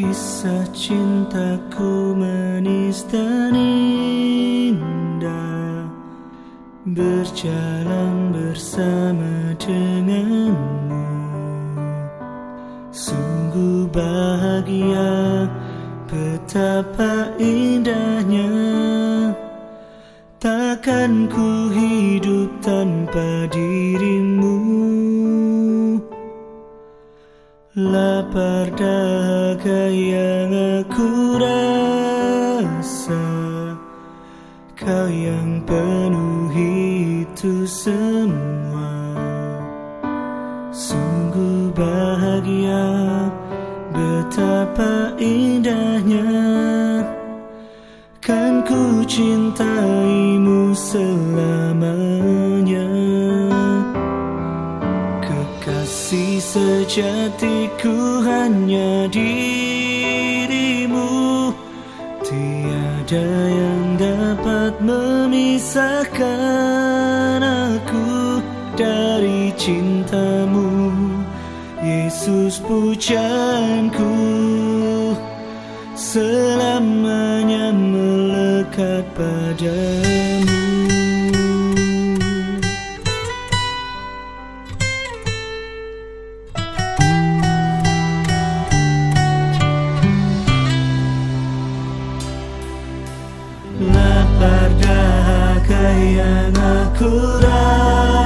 Kisah cintaku manis dan indah Berjalan bersama denganmu. Sungguh bahagia Betapa indahnya. Takkan ku hidup tanpa dirimu. Lapar dahaga yang aku rasa. Kau yang penuhi itu semua. Sungguh bahagia Betapa indahnya. Kan ku cintaimu selamanya Kekasih sejatiku hanya dirimu. Tiada yang dapat memisahkan aku dari cintamu. Yesus pujaanku Selamanya melekat padamu Lapar dahaga yang aku rasa